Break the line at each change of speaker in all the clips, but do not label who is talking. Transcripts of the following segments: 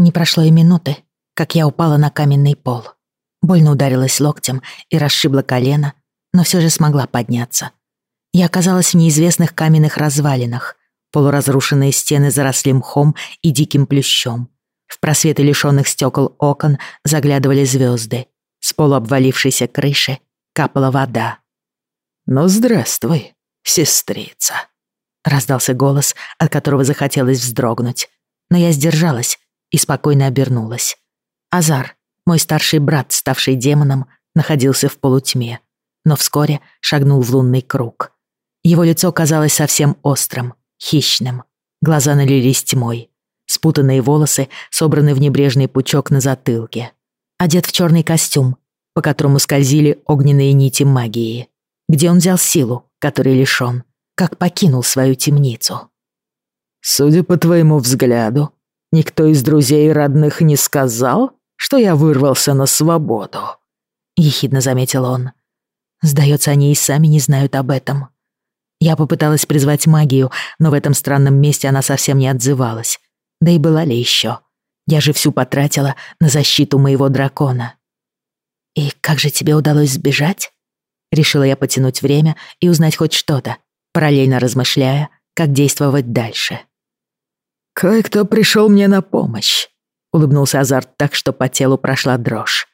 Не прошло и минуты, как я упала на каменный пол. Больно ударилась локтем и расшибла колено, но все же смогла подняться. Я оказалась в неизвестных каменных развалинах. Полуразрушенные стены заросли мхом и диким плющом. В просветы лишённых стекол окон заглядывали звезды. С полуобвалившейся крыши капала вода.
«Ну, здравствуй, сестрица», — раздался голос, от которого захотелось вздрогнуть.
Но я сдержалась и спокойно обернулась. Азар, мой старший брат, ставший демоном, находился в полутьме, но вскоре шагнул в лунный круг. Его лицо казалось совсем острым, хищным. Глаза налились тьмой. Спутанные волосы собраны в небрежный пучок на затылке. Одет в черный костюм, по которому скользили огненные нити магии. Где он взял силу, которой лишён? Как покинул свою темницу?
«Судя по твоему взгляду, никто из друзей и родных не сказал, что я вырвался на свободу», — ехидно заметил он.
«Сдается, они и сами не знают об этом». Я попыталась призвать магию, но в этом странном месте она совсем не отзывалась. Да и была ли еще? Я же всю потратила на защиту моего дракона. «И как же тебе удалось сбежать?» Решила я потянуть время и узнать хоть что-то, параллельно размышляя, как действовать дальше.
«Кое-кто пришел мне на помощь», — улыбнулся Азарт так, что по телу прошла дрожь.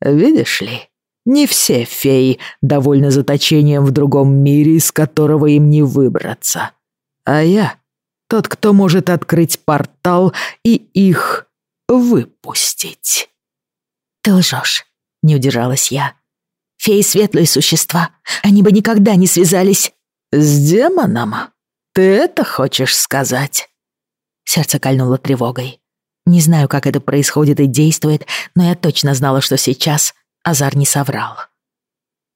«Видишь ли, не все феи довольны заточением в другом мире, из которого им не выбраться. А я — тот, кто может открыть портал и их выпустить».
«Ты лжешь», — не удержалась я. «Феи — светлые существа. Они бы никогда не связались...»
«С демоном? Ты это хочешь сказать?»
Сердце кольнуло тревогой. Не знаю, как это происходит и действует, но я точно знала, что сейчас Азар не соврал.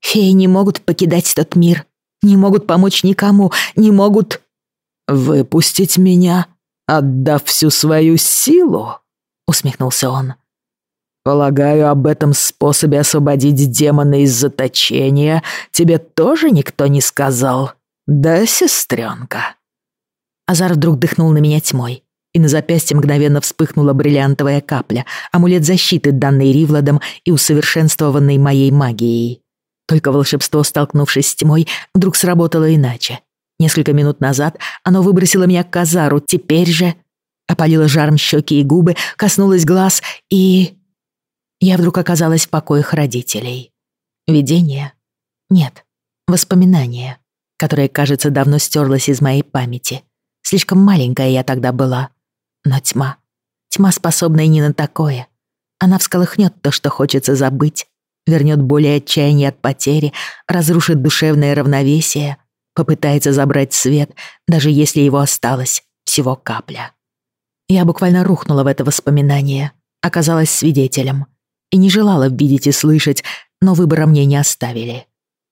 Феи не могут покидать тот мир, не могут помочь никому, не могут...
«Выпустить меня, отдав всю свою силу?» — усмехнулся он. «Полагаю, об этом способе освободить демона из заточения тебе тоже никто не сказал, да, сестренка?»
Азар вдруг дыхнул на меня тьмой, и на запястье мгновенно вспыхнула бриллиантовая капля, амулет защиты, данный Ривладом и усовершенствованный моей магией. Только волшебство, столкнувшись с тьмой, вдруг сработало иначе. Несколько минут назад оно выбросило меня к Казару, теперь же опалило жаром щеки и губы, коснулось глаз и... Я вдруг оказалась в покоях родителей. Видение? Нет, воспоминание, которое, кажется, давно стерлось из моей памяти. Слишком маленькая я тогда была. Но тьма. Тьма, способна и не на такое. Она всколыхнет то, что хочется забыть, вернет более отчаяние от потери, разрушит душевное равновесие, попытается забрать свет, даже если его осталось всего капля. Я буквально рухнула в это воспоминание, оказалась свидетелем и не желала видеть и слышать, но выбора мне не оставили.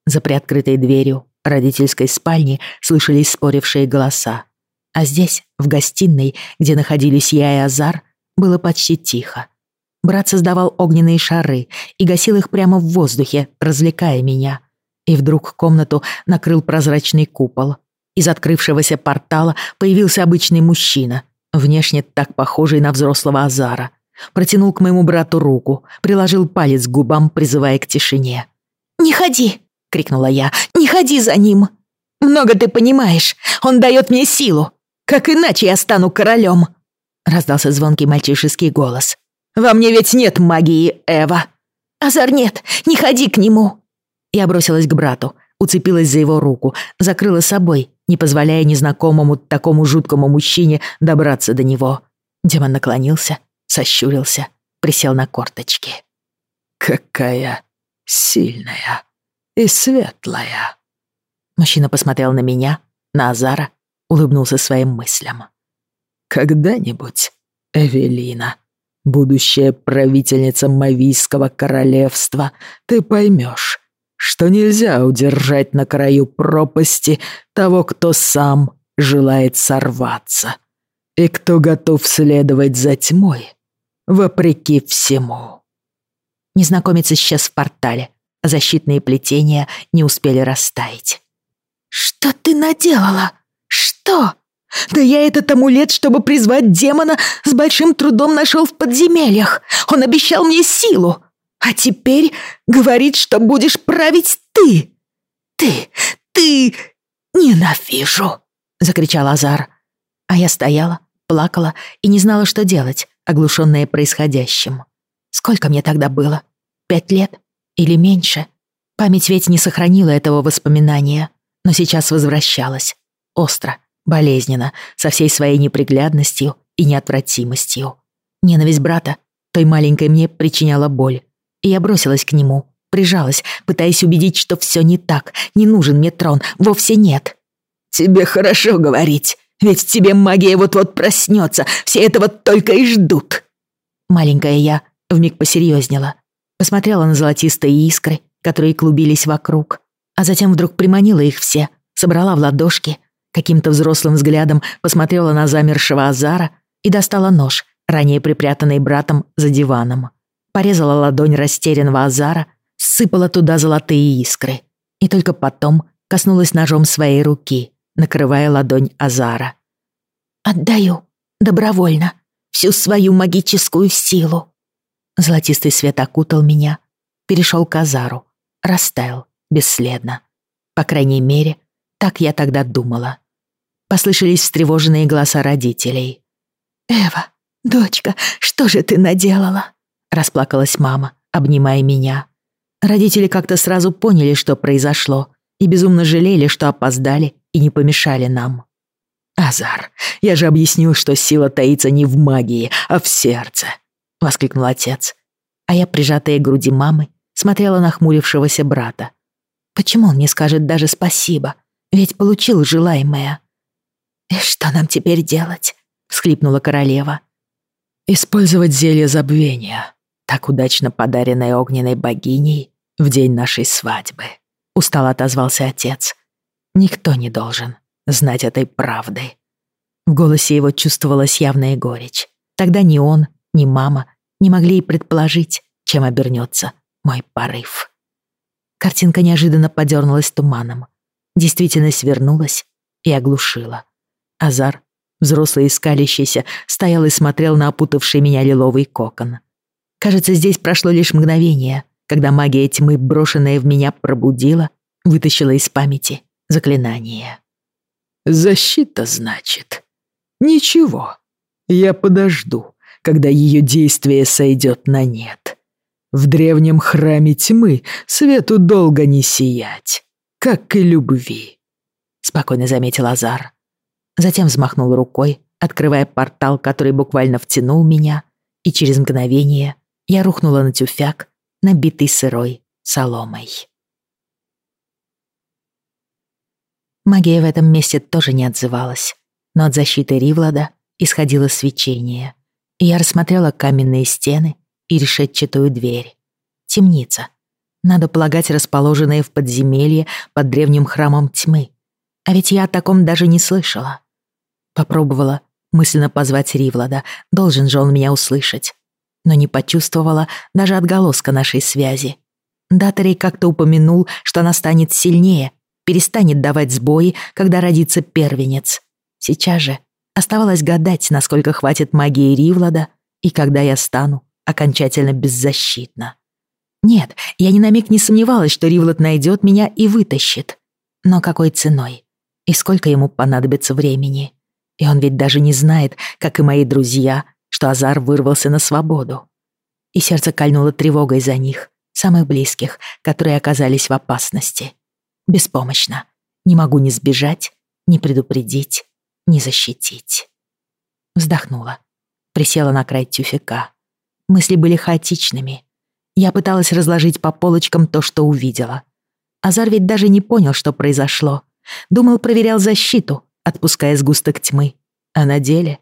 За приоткрытой дверью родительской спальни слышались спорившие голоса. А здесь, в гостиной, где находились я и Азар, было почти тихо. Брат создавал огненные шары и гасил их прямо в воздухе, развлекая меня. И вдруг комнату накрыл прозрачный купол. Из открывшегося портала появился обычный мужчина, внешне так похожий на взрослого Азара. Протянул к моему брату руку, приложил палец к губам, призывая к тишине.
«Не ходи!» — крикнула я. «Не ходи за ним! Много ты понимаешь! Он дает мне силу! Как иначе я стану королем?» Раздался звонкий мальчишеский голос. «Во мне ведь нет магии, Эва!» «Азар нет, не ходи к нему!»
Я бросилась к брату, уцепилась за его руку, закрыла собой, не позволяя незнакомому такому жуткому мужчине добраться до него. Демон наклонился, сощурился, присел на корточки.
«Какая сильная и светлая!»
Мужчина посмотрел на меня, на Азара, улыбнулся своим мыслям.
«Когда-нибудь, Эвелина, будущая правительница Мавийского королевства, ты поймешь, что нельзя удержать на краю пропасти того, кто сам желает сорваться, и кто готов следовать за тьмой, вопреки всему».
Незнакомец исчез в портале, а защитные плетения не успели растаять.
«Что ты наделала?» «Что?» Да я этот амулет, чтобы призвать демона, с большим трудом нашел в подземельях. Он обещал мне силу. А теперь говорит, что будешь править ты. Ты, ты... Ненавижу!» — закричал Азар. А я стояла, плакала и не знала, что делать, оглушенная происходящим. Сколько мне тогда было? Пять лет? Или меньше? Память ведь не сохранила этого воспоминания, но сейчас возвращалась. Остро, болезненно, со всей своей неприглядностью и неотвратимостью. Ненависть брата, той маленькой мне, причиняла боль. И я бросилась к нему, прижалась, пытаясь убедить, что все не так, не нужен мне трон, вовсе нет. «Тебе хорошо говорить, ведь тебе магия вот-вот проснется, все этого только и ждут». Маленькая я вмиг посерьезнела, посмотрела на золотистые искры, которые клубились вокруг, а затем вдруг приманила их все, собрала в ладошки, каким-то взрослым взглядом посмотрела на замершего Азара и достала нож, ранее припрятанный братом за диваном. Порезала ладонь растерянного Азара, сыпала туда золотые искры и только потом коснулась ножом своей руки, накрывая ладонь Азара. «Отдаю, добровольно, всю свою магическую силу». Золотистый свет окутал меня, перешел к Азару, растаял бесследно. По крайней мере, так я тогда думала. Послышались встревоженные голоса родителей. «Эва, дочка, что же ты наделала?» Расплакалась мама, обнимая меня. Родители как-то сразу поняли, что произошло, и безумно жалели, что опоздали и не помешали нам. «Азар, я же объяснил, что сила таится не в магии, а в сердце», — воскликнул отец. А я, прижатая к груди мамы, смотрела на хмурившегося брата. Почему он не скажет даже спасибо? Ведь получил желаемое. «И что нам теперь делать?» — всхлипнула королева. «Использовать зелье забвения, так удачно подаренное огненной богиней в день нашей свадьбы», — устало отозвался отец. «Никто не должен знать этой правды». В голосе его чувствовалась явная горечь. Тогда ни он, ни мама не могли и предположить, чем обернется мой порыв. Картинка неожиданно подернулась туманом. Действительность вернулась и оглушила. Азар, взрослый и скалящийся, стоял и смотрел на опутавший меня лиловый кокон. Кажется, здесь прошло лишь мгновение, когда магия тьмы, брошенная в меня, пробудила, вытащила из памяти заклинание.
«Защита, значит? Ничего. Я подожду, когда ее действие сойдет на нет. В древнем храме тьмы свету долго не сиять, как и любви», — спокойно заметил Азар. Затем взмахнул рукой, открывая портал, который буквально втянул меня, и через мгновение я рухнула на тюфяк, набитый сырой соломой.
Магия в этом месте тоже не отзывалась, но от защиты Ривлада исходило свечение, и я рассмотрела каменные стены и решетчатую дверь. Темница. Надо полагать, расположенная в подземелье под древним храмом тьмы. А ведь я о таком даже не слышала. Попробовала мысленно позвать Ривлада, должен же он меня услышать. Но не почувствовала даже отголоска нашей связи. Датарей как-то упомянул, что она станет сильнее, перестанет давать сбои, когда родится первенец. Сейчас же оставалось гадать, насколько хватит магии Ривлада и когда я стану окончательно беззащитна. Нет, я ни на миг не сомневалась, что Ривлад найдет меня и вытащит. Но какой ценой? И сколько ему понадобится времени? И он ведь даже не знает, как и мои друзья, что Азар вырвался на свободу. И сердце кольнуло тревогой за них, самых близких, которые оказались в опасности. Беспомощно. Не могу ни сбежать, ни предупредить, ни защитить. Вздохнула. Присела на край тюфяка. Мысли были хаотичными. Я пыталась разложить по полочкам то, что увидела. Азар ведь даже не понял, что произошло. Думал, проверял защиту, отпуская сгусток тьмы. А на деле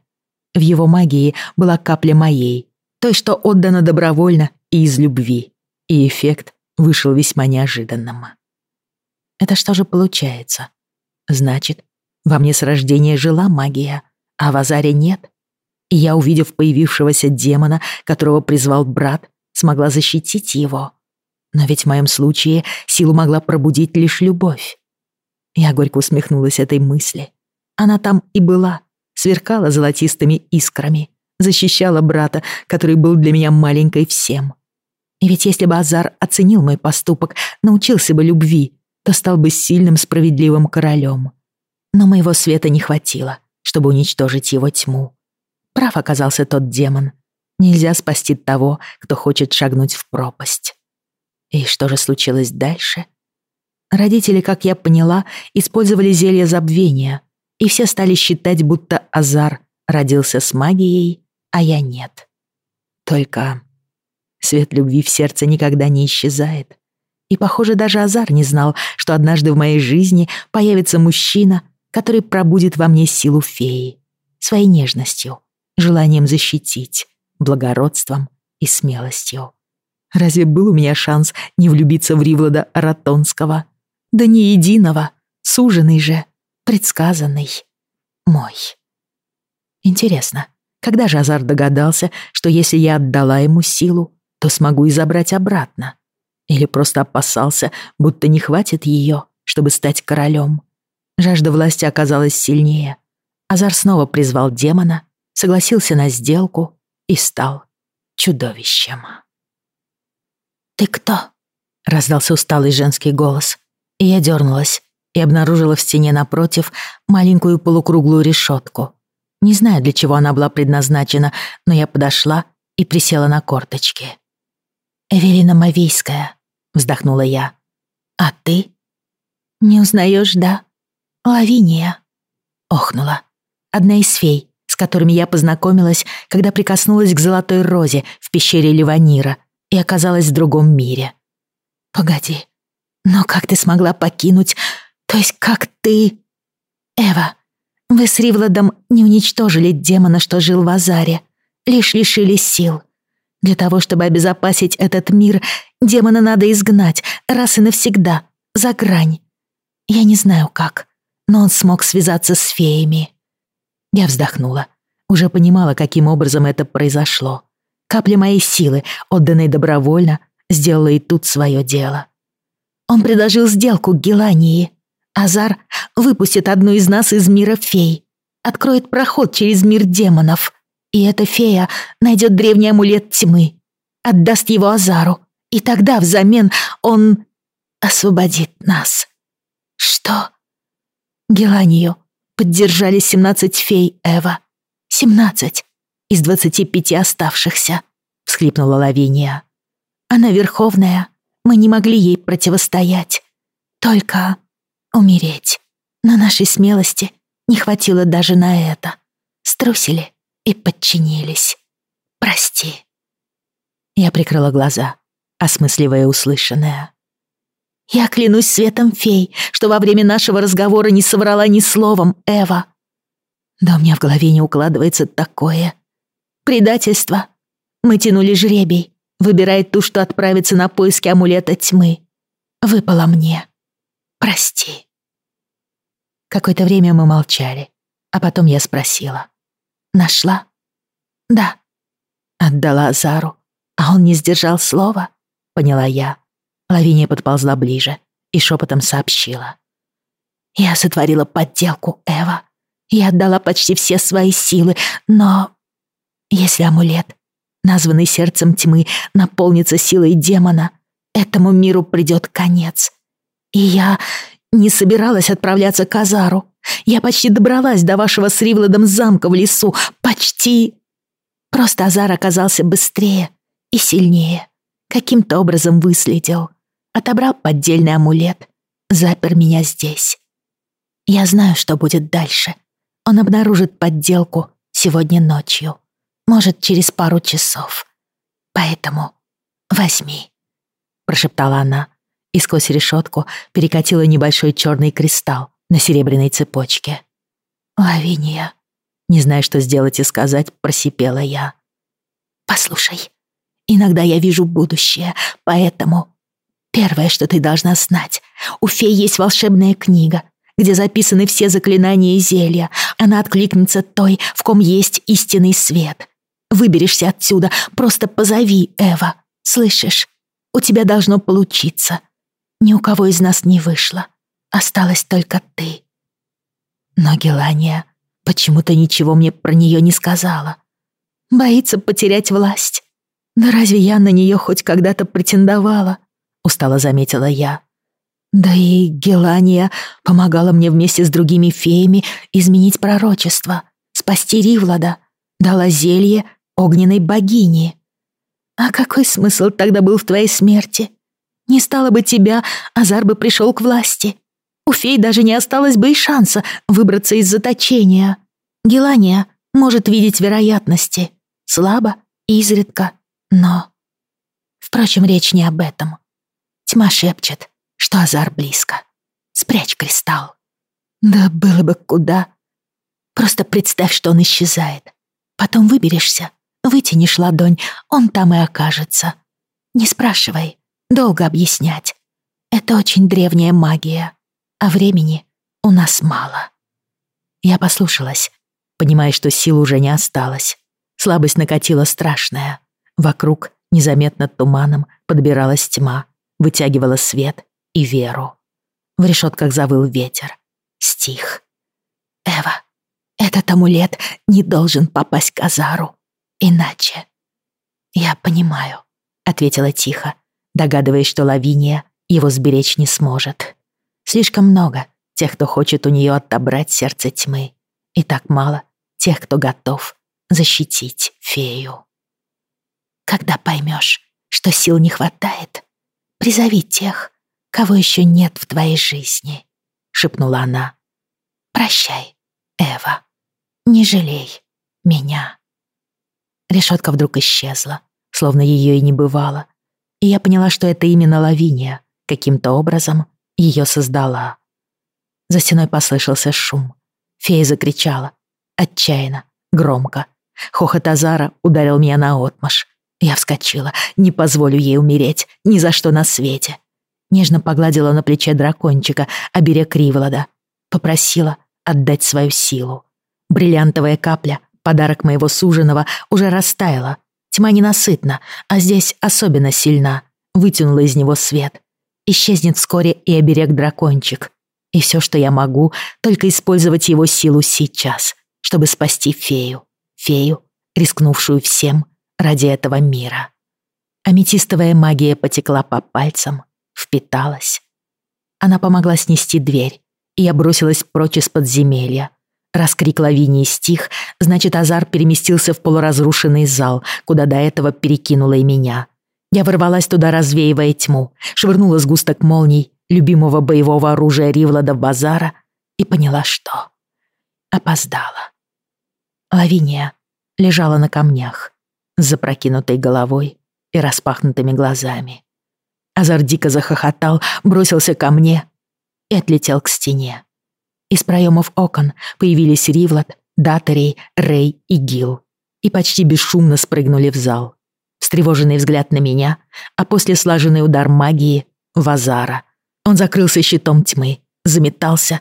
в его магии была капля моей, той, что отдана добровольно и из любви. И эффект вышел весьма неожиданным. Это что же получается? Значит, во мне с рождения жила магия, а в Азаре нет? и я, увидев появившегося демона, которого призвал брат, смогла защитить его. Но ведь в моем случае силу могла пробудить лишь любовь. Я горько усмехнулась этой мысли. Она там и была, сверкала золотистыми искрами, защищала брата, который был для меня маленькой всем. И ведь если бы Азар оценил мой поступок, научился бы любви, то стал бы сильным справедливым королем. Но моего света не хватило, чтобы уничтожить его тьму. Прав оказался тот демон. Нельзя спасти того, кто хочет шагнуть в пропасть. И что же случилось дальше? Родители, как я поняла, использовали зелье забвения, и все стали считать, будто Азар родился с магией, а я нет. Только свет любви в сердце никогда не исчезает. И, похоже, даже Азар не знал, что однажды в моей жизни появится мужчина, который пробудит во мне силу феи, своей нежностью, желанием защитить, благородством и смелостью. Разве был у меня шанс не влюбиться в Ривлада Ратонского? Да не единого, суженый же, предсказанный, мой. Интересно, когда же Азар догадался, что если я отдала ему силу, то смогу и забрать обратно? Или просто опасался, будто не хватит ее, чтобы стать королем? Жажда власти оказалась сильнее. Азар снова призвал демона, согласился на сделку и стал чудовищем.
«Ты кто?»
— раздался усталый женский голос. И я дернулась и обнаружила в стене напротив маленькую полукруглую решетку. Не знаю, для чего она была предназначена, но я подошла и присела на корточки.
«Эвелина Мавийская», — вздохнула я. «А ты?» «Не узнаешь, да? Лавиния», — охнула. Одна из фей, с которыми я познакомилась, когда прикоснулась к золотой розе в пещере Ливанира и оказалась в другом мире. «Погоди, но как ты смогла покинуть, то есть как ты...» «Эва, вы с Ривладом не уничтожили демона, что жил в Азаре, лишь лишили сил. Для того, чтобы обезопасить этот мир, демона надо изгнать раз и навсегда, за грань. Я не знаю как, но он смог связаться с феями». Я вздохнула. Уже понимала, каким образом это произошло. Капля моей силы, отданной добровольно, сделала и тут свое дело. Он предложил сделку Гелании. Азар выпустит одну из нас из мира фей, откроет проход через мир демонов, и эта фея найдет древний амулет тьмы, отдаст его Азару, и тогда взамен он освободит нас. Что? Геланию поддержали 17 фей Эва. 17 из 25 оставшихся, всхлипнула Лавиния. Она верховная, мы не могли ей противостоять. Только умереть. Но нашей смелости не хватило даже на это. Струсили и подчинились. Прости. Я прикрыла глаза, осмысливая услышанное. Я клянусь светом фей, что во время нашего разговора не соврала ни словом, Эва. Да у меня в голове не укладывается такое. Предательство. Мы тянули жребий, выбирая ту, что отправится на поиски амулета тьмы. Выпало мне. Прости. Какое-то время мы молчали, а потом я спросила. Нашла? Да. Отдала Азару, а он не сдержал слова, поняла я. Лавиния подползла ближе и шепотом сообщила. Я сотворила подделку, Эва. Я отдала почти все свои силы, но... Если амулет, названный сердцем тьмы, наполнится силой демона, этому миру придет конец. И я не собиралась отправляться к Азару. Я почти добралась до вашего с Ривладом замка в лесу. Почти. Просто Азар оказался быстрее и сильнее. Каким-то образом выследил. Отобрал поддельный амулет. Запер меня здесь. Я знаю, что будет дальше. Он обнаружит подделку сегодня ночью. Может, через пару часов. Поэтому возьми. Прошептала она и сквозь решетку перекатила небольшой черный кристалл на серебряной цепочке. «Лавиния», не зная, что сделать и сказать, просипела я. «Послушай, иногда я вижу будущее, поэтому первое, что ты должна знать, у фей есть волшебная книга, где записаны все заклинания и зелья. Она откликнется той, в ком есть истинный свет. Выберешься отсюда, просто позови, Эва. Слышишь? У тебя должно получиться. Ни у кого из нас не вышло. Осталась только ты. Но Гелания Почему ты ничего мне про нее не сказала? Боится потерять власть. Да разве я на нее хоть когда-то претендовала? Устало заметила я. Да и Гелания помогала мне вместе с другими феями изменить пророчество, спасти Ривлада, дала зелье огненной богини. А какой смысл тогда был в твоей смерти? Не стало бы тебя, Азар бы пришел к власти. У фей даже не осталось бы и шанса выбраться из заточения. Гелания может видеть вероятности. Слабо, изредка, но... Впрочем, речь не об этом. Тьма шепчет, что Азар близко. Спрячь кристалл. Да было бы куда. Просто представь, что он исчезает. Потом выберешься, вытянешь ладонь, он там и окажется. Не спрашивай, долго объяснять. Это очень древняя магия а времени у нас мало. Я послушалась, понимая, что сил уже не осталось. Слабость накатила страшная. Вокруг незаметно туманом подбиралась тьма, вытягивала свет и веру. В решетках завыл ветер. Стих. «Эва, этот амулет не должен попасть к Азару. Иначе...» «Я понимаю», — ответила тихо, догадываясь, что Лавиния его сберечь не сможет. Слишком много тех, кто хочет у нее отобрать сердце тьмы. И так мало тех, кто готов защитить фею. Когда поймешь, что сил не хватает, призови тех, кого еще нет в твоей жизни, шепнула она. Прощай, Эва. Не жалей меня. Решетка вдруг исчезла, словно ее и не бывало. И я поняла, что это именно Лавиния каким-то образом ее создала. За стеной послышался шум. Фея закричала. Отчаянно, громко. Хохот Азара ударил меня на отмаш. Я вскочила. Не позволю ей умереть. Ни за что на свете. Нежно погладила на плече дракончика, оберег Ривлада. Попросила отдать свою силу. Бриллиантовая капля, подарок моего суженого, уже растаяла. Тьма ненасытна, а здесь особенно сильна. Вытянула из него свет. Исчезнет вскоре и оберег-дракончик. И все, что я могу, только использовать его силу сейчас, чтобы спасти фею. Фею, рискнувшую всем ради этого мира. Аметистовая магия потекла по пальцам, впиталась. Она помогла снести дверь, и я бросилась прочь из подземелья. Раскрик лавинии стих, значит, Азар переместился в полуразрушенный зал, куда до этого перекинула и меня. Я ворвалась туда, развеивая тьму, швырнула сгусток молний любимого боевого оружия Ривлада базара и поняла, что опоздала. Лавиния лежала на камнях с запрокинутой головой и распахнутыми глазами. Азар дико захохотал, бросился ко мне и отлетел к стене. Из проемов окон появились Ривлад, Датарей, Рей и Гил и почти бесшумно спрыгнули в зал встревоженный взгляд на меня, а после слаженный удар магии — Вазара. Он закрылся щитом тьмы, заметался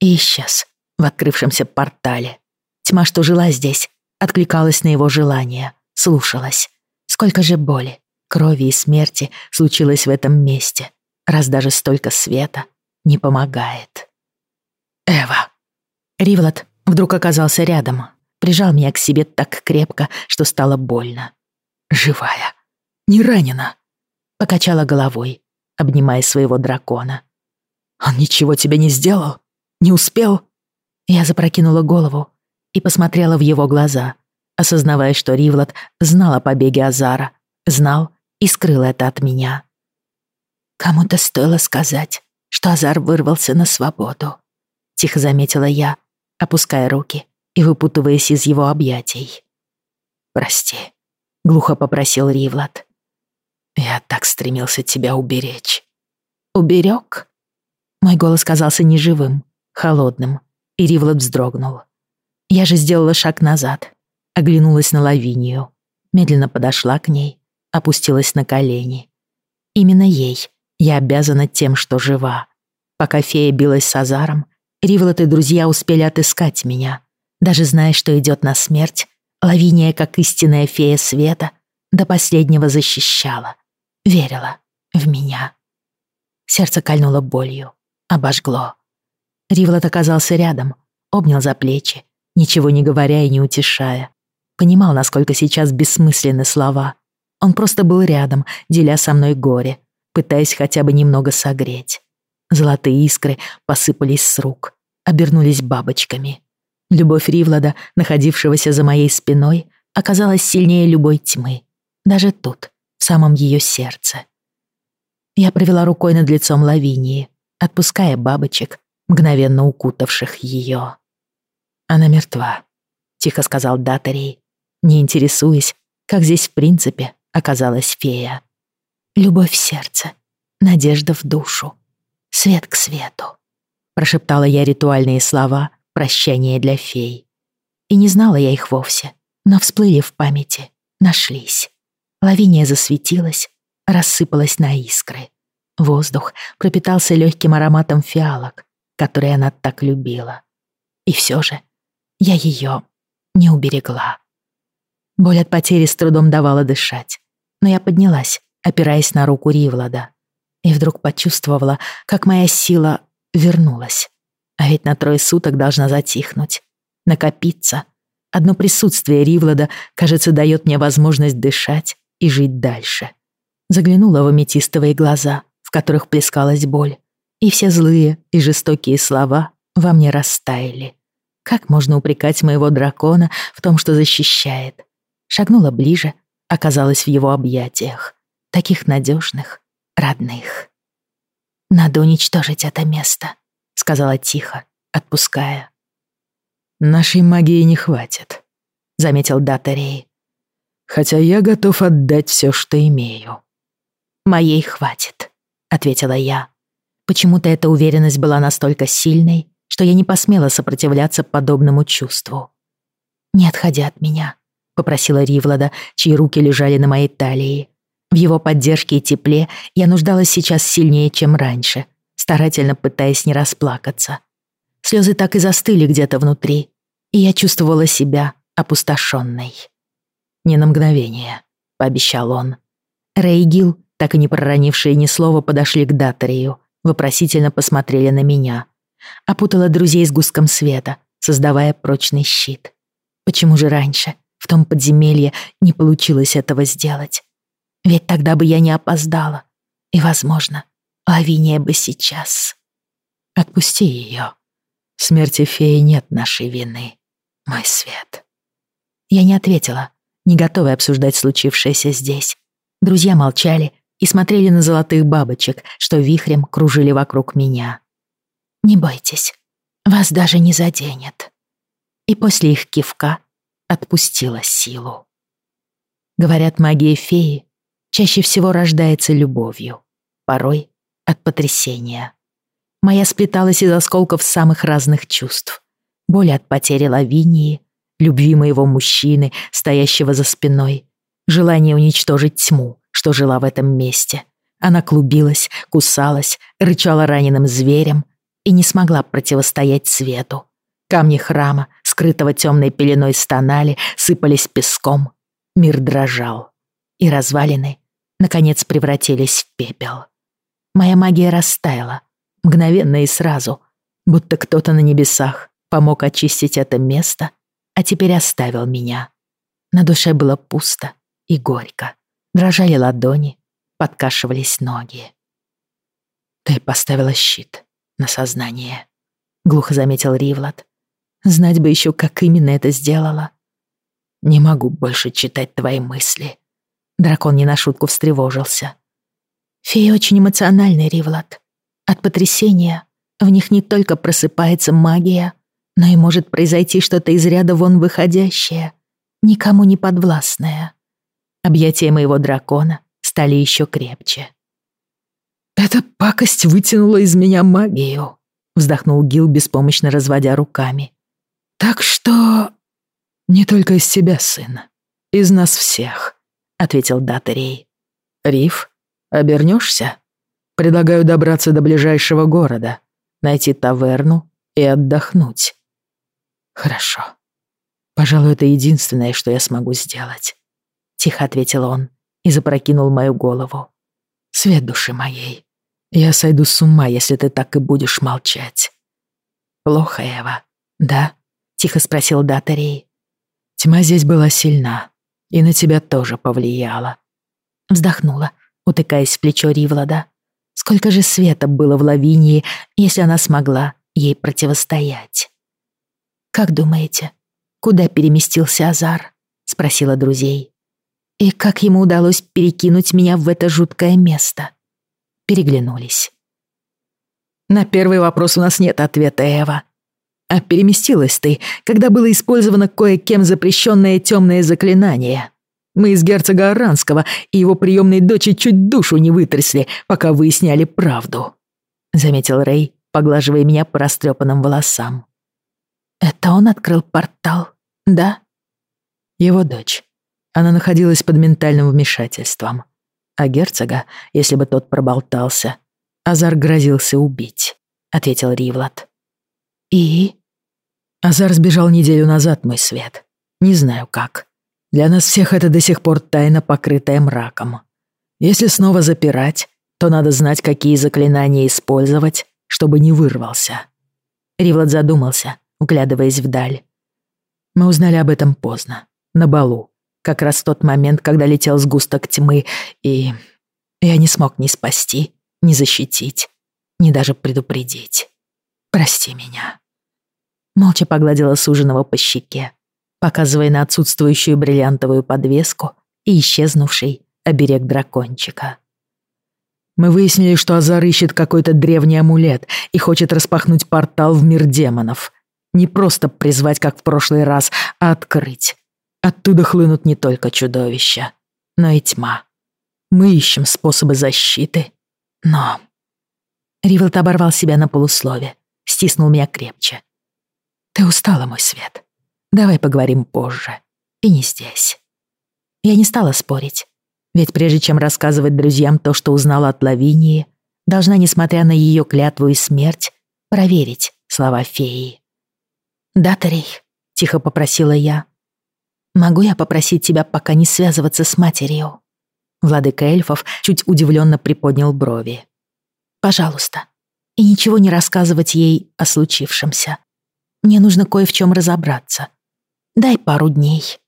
и исчез в открывшемся портале. Тьма, что жила здесь, откликалась на его желание, слушалась. Сколько же боли, крови и смерти случилось в этом месте, раз даже столько света не помогает. «Эва!» Ривлад вдруг оказался рядом, прижал меня к себе так крепко, что стало больно. Живая. Не ранена. Покачала головой, обнимая своего дракона. Он ничего тебе не сделал? Не успел? Я запрокинула голову и посмотрела в его глаза, осознавая, что Ривлад знал о побеге Азара, знал и скрыл это от меня. Кому-то стоило сказать, что Азар вырвался на свободу. Тихо заметила я, опуская руки и выпутываясь из его объятий. «Прости», глухо попросил Ривлад. Я так стремился тебя уберечь. Уберег? Мой голос казался неживым, холодным, и Ривлад вздрогнул. Я же сделала шаг назад, оглянулась на Лавинию, медленно подошла к ней, опустилась на колени. Именно ей я обязана тем, что жива. Пока фея билась с Азаром, Ривлад и друзья успели отыскать меня. Даже зная, что идет на смерть, Лавиния, как истинная фея света, до последнего защищала, верила в меня. Сердце кольнуло болью, обожгло. Ривлот оказался рядом, обнял за плечи
ничего не говоря и не утешая. Понимал, насколько сейчас бессмысленны слова. Он просто был рядом, деля со мной горе, пытаясь хотя бы немного согреть. Золотые искры посыпались с рук, обернулись бабочками. Любовь Ривлада, находившегося за моей спиной, оказалась сильнее любой тьмы. Даже тут, в самом ее сердце. Я провела рукой над лицом Лавинии, отпуская бабочек, мгновенно укутавших ее. «Она мертва», — тихо сказал Датарий, не интересуясь, как здесь в принципе оказалась фея. «Любовь в сердце, надежда в душу, свет к свету», — прошептала я ритуальные слова прощания для фей. И не знала я их вовсе, но всплыли в памяти, нашлись. Лавиния засветилась, рассыпалась на искры. Воздух пропитался легким ароматом фиалок, которые она так любила. И все же я ее не уберегла. Боль от потери с трудом давала дышать, но я поднялась, опираясь на руку Ривлада, и вдруг почувствовала, как моя сила вернулась. А ведь на трое суток должна затихнуть, накопиться. Одно присутствие Ривлада, кажется, дает мне возможность дышать и жить дальше. Заглянула в аметистовые глаза, в которых плескалась боль, и все злые и жестокие слова во мне растаяли. Как можно упрекать моего дракона в том, что защищает? Шагнула ближе, оказалась в его объятиях, таких надежных, родных. «Надо уничтожить это место», — сказала тихо, отпуская.
«Нашей магии не хватит», — заметил Датарей. «Хотя я готов отдать все, что имею».
«Моей хватит», — ответила я. Почему-то эта уверенность была настолько сильной, что я не посмела сопротивляться подобному чувству. «Не отходи от меня», — попросила Ривлада, чьи руки лежали на моей талии. В его поддержке и тепле я нуждалась сейчас сильнее, чем раньше, старательно пытаясь не расплакаться. Слезы так и застыли где-то внутри, и я чувствовала себя опустошенной. «Не на мгновение», — пообещал он. Рэй и Гил, так и не проронившие ни слова, подошли к Датарию, вопросительно посмотрели на меня. Опутала друзей с густком света, создавая прочный щит. Почему же раньше, в том подземелье, не получилось этого сделать? Ведь тогда бы я не опоздала. И, возможно, Лавиния бы сейчас.
Отпусти ее. Смерти феи нет нашей вины, мой свет.
Я не ответила, не готовая обсуждать случившееся здесь. Друзья молчали и смотрели на золотых бабочек, что вихрем кружили вокруг меня. «Не бойтесь, вас даже не заденет». И после их кивка отпустила силу. Говорят, магия феи чаще всего рождается любовью, порой от потрясения. Моя сплеталась из осколков самых разных чувств. Боль от потери Лавинии, любви моего мужчины, стоящего за спиной, желание уничтожить тьму, что жила в этом месте. Она клубилась, кусалась, рычала раненым зверем и не смогла противостоять свету. Камни храма, скрытого темной пеленой стонали, сыпались песком. Мир дрожал. И развалины, наконец, превратились в пепел. Моя магия растаяла, мгновенно и сразу, будто кто-то на небесах помог очистить это место, а теперь оставил меня. На душе было пусто и горько. Дрожали ладони, подкашивались ноги.
«Ты поставила щит на сознание», — глухо заметил Ривлад.
«Знать бы еще, как именно это сделала».
«Не могу больше читать твои мысли».
Дракон не на шутку встревожился. Феи очень эмоциональный, Ривлад. От потрясения в них не только просыпается магия, но и может произойти что-то из ряда вон выходящее, никому не подвластное. Объятия моего дракона стали еще крепче.
«Эта пакость вытянула из меня магию», — вздохнул Гил, беспомощно разводя руками. «Так что...» «Не только из тебя, сын. Из нас всех», — ответил Датарей. «Риф, обернешься? Предлагаю добраться до ближайшего города, найти таверну и отдохнуть». «Хорошо. Пожалуй, это единственное, что я смогу сделать тихо ответил он и запрокинул мою голову. Свет души моей. Я сойду с ума, если ты так и будешь молчать. Плохо, Эва, да?
Тихо спросил Датарей.
Тьма здесь была сильна, и на тебя тоже повлияла.
Вздохнула, утыкаясь в плечо Ривлада. Сколько же света было в Лавинии, если она смогла ей противостоять? «Как думаете, куда переместился Азар?» — спросила друзей. «И как ему удалось перекинуть меня в это жуткое место?» Переглянулись.
«На первый вопрос у нас нет ответа, Эва. А переместилась ты, когда было использовано кое-кем запрещенное темное заклинание. Мы из герцога Аранского и его приемной дочери чуть душу не вытрясли, пока выясняли правду», — заметил Рэй, поглаживая меня по растрепанным волосам.
«Это он открыл портал, да?»
Его дочь. Она находилась под ментальным вмешательством. А герцога, если бы тот проболтался, Азар грозился убить, ответил Ривлад.
И?
Азар сбежал неделю назад, мой свет. Не знаю как. Для нас всех это до сих пор тайна, покрытая мраком. Если снова запирать, то надо знать, какие заклинания использовать, чтобы не вырвался.
Ривлад задумался, углядываясь вдаль.
Мы узнали об этом поздно, на балу, как раз в тот момент, когда летел сгусток тьмы, и я не смог ни спасти, ни защитить, ни даже предупредить. Прости меня.
Молча погладила суженого по щеке, показывая на отсутствующую бриллиантовую подвеску и исчезнувший оберег дракончика.
Мы выяснили, что Азар ищет какой-то древний амулет и хочет распахнуть портал в мир демонов. Не просто призвать, как в прошлый раз, а открыть. Оттуда хлынут не только чудовища, но и тьма. Мы ищем способы защиты, но...
Ривелт оборвал себя на полуслове, стиснул меня крепче.
Ты устала, мой свет. Давай поговорим позже. И не здесь.
Я не стала спорить. Ведь прежде чем рассказывать друзьям то, что узнала от Лавинии, должна, несмотря на ее клятву и смерть, проверить слова феи. «Да, Тарей», — тихо попросила я. «Могу я попросить тебя пока не связываться с матерью?» Владыка эльфов чуть удивленно приподнял брови. «Пожалуйста, и ничего не рассказывать ей о случившемся. Мне нужно кое в чем разобраться. Дай пару дней».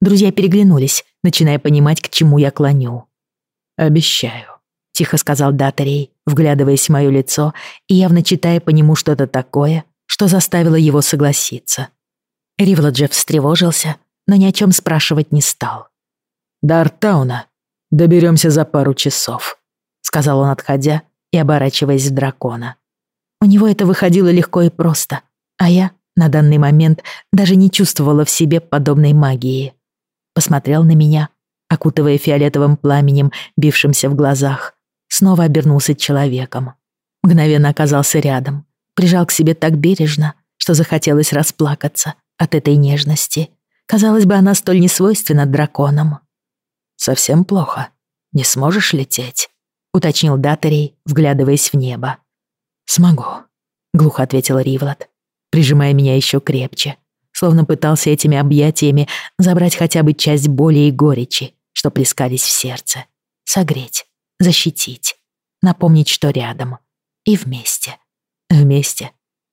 Друзья переглянулись, начиная понимать, к чему я клоню.
«Обещаю», — тихо сказал
Датарей, вглядываясь в моё лицо и явно читая по нему что-то такое, что заставило его согласиться. Ривладжев встревожился, но ни о чем спрашивать не стал.
«До Артауна доберемся за пару часов», — сказал он, отходя и оборачиваясь в дракона.
У него это выходило легко и просто, а я на данный момент даже не чувствовала в себе подобной магии. Посмотрел на меня, окутывая фиолетовым пламенем, бившимся в глазах, снова обернулся человеком. Мгновенно оказался рядом, прижал к себе так бережно, что захотелось расплакаться от этой нежности. Казалось бы, она столь несвойственна драконам.
«Совсем плохо. Не сможешь лететь?»
— уточнил Датарей, вглядываясь в небо.
«Смогу», — глухо ответил
Ривлад, прижимая меня еще крепче, словно пытался этими объятиями забрать хотя бы часть боли и горечи, что плескались в сердце, согреть, защитить, напомнить, что рядом и вместе. Вместе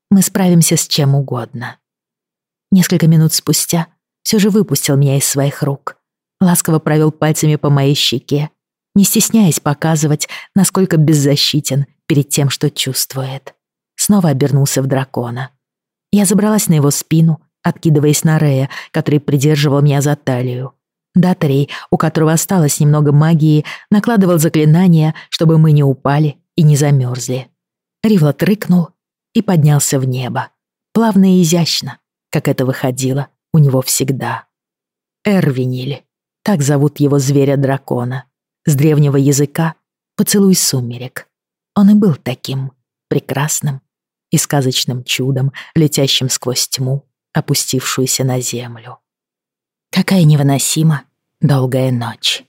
мы справимся с чем угодно. Несколько минут спустя все же выпустил меня из своих рук, ласково провел пальцами по моей щеке, не стесняясь показывать, насколько беззащитен перед тем, что чувствует. Снова обернулся в дракона. Я забралась на его спину, откидываясь на Рея, который придерживал меня за талию. Датарей, у которого осталось немного магии, накладывал заклинания, чтобы мы не упали и не замерзли. Ривлот рыкнул и поднялся в небо. Плавно и изящно, как это выходило у него всегда. Эрвиниль. Так зовут его зверя-дракона. С древнего языка «поцелуй сумерек». Он и был таким, прекрасным и сказочным чудом, летящим сквозь тьму, опустившуюся на землю. Какая невыносима долгая ночь.